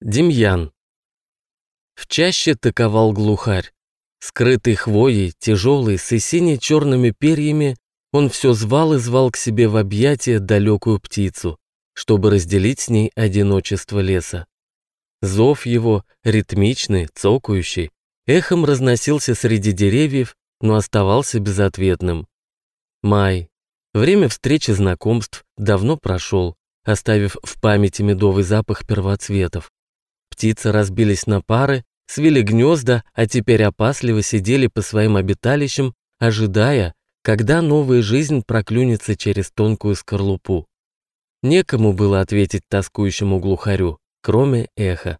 Демьян. В чаще таковал глухарь. Скрытый хвоей, тяжелый, с сине-черными перьями, он все звал и звал к себе в объятия далекую птицу, чтобы разделить с ней одиночество леса. Зов его, ритмичный, цокающий, эхом разносился среди деревьев, но оставался безответным. Май. Время встречи знакомств давно прошел, оставив в памяти медовый запах первоцветов. Птицы разбились на пары, свили гнезда, а теперь опасливо сидели по своим обиталищам, ожидая, когда новая жизнь проклюнется через тонкую скорлупу. Некому было ответить тоскующему глухарю, кроме эха.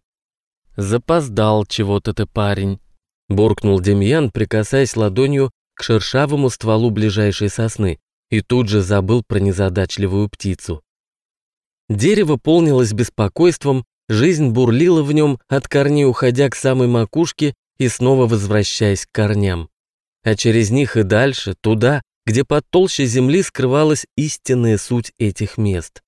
«Запоздал чего-то ты, парень», — буркнул Демьян, прикасаясь ладонью к шершавому стволу ближайшей сосны, и тут же забыл про незадачливую птицу. Дерево полнилось беспокойством, Жизнь бурлила в нем, от корней уходя к самой макушке и снова возвращаясь к корням. А через них и дальше, туда, где под толще земли скрывалась истинная суть этих мест.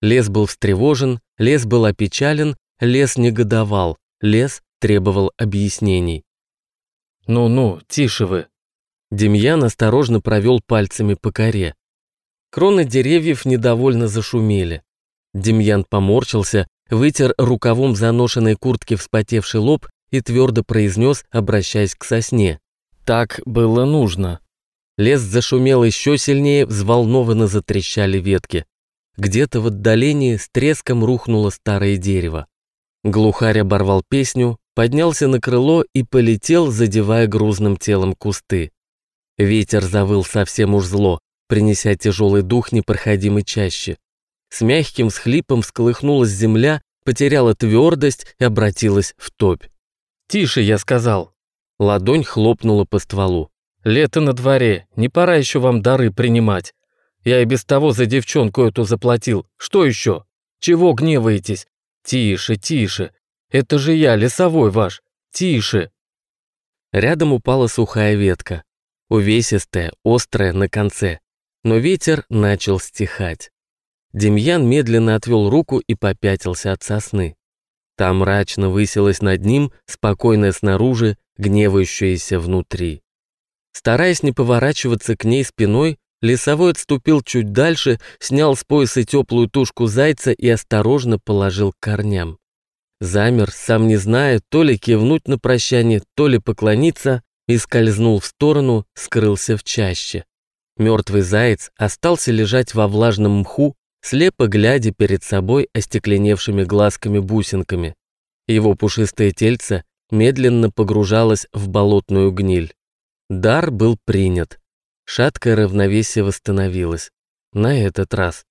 Лес был встревожен, лес был опечален, лес негодовал, лес требовал объяснений. «Ну-ну, тише вы!» Демьян осторожно провел пальцами по коре. Кроны деревьев недовольно зашумели. Демьян поморщился, вытер рукавом заношенной куртки вспотевший лоб и твердо произнес, обращаясь к сосне. «Так было нужно». Лес зашумел еще сильнее, взволнованно затрещали ветки. Где-то в отдалении с треском рухнуло старое дерево. Глухарь оборвал песню, поднялся на крыло и полетел, задевая грузным телом кусты. Ветер завыл совсем уж зло, принеся тяжелый дух непроходимой чаще. С мягким схлипом всколыхнулась земля, потеряла твердость и обратилась в топь. «Тише, я сказал!» Ладонь хлопнула по стволу. «Лето на дворе, не пора еще вам дары принимать. Я и без того за девчонку эту заплатил. Что еще? Чего гневаетесь? Тише, тише. Это же я, лесовой ваш. Тише!» Рядом упала сухая ветка. Увесистая, острая на конце. Но ветер начал стихать. Демьян медленно отвел руку и попятился от сосны. Там мрачно высилась над ним, спокойная снаружи, гневающаяся внутри. Стараясь не поворачиваться к ней спиной, лесовой отступил чуть дальше, снял с пояса теплую тушку зайца и осторожно положил к корням. Замер, сам не зная, то ли кивнуть на прощание, то ли поклониться, и скользнул в сторону, скрылся в чаще. Мертвый заяц остался лежать во влажном мху, слепо глядя перед собой остекленевшими глазками-бусинками. Его пушистое тельце медленно погружалось в болотную гниль. Дар был принят. Шаткое равновесие восстановилось. На этот раз.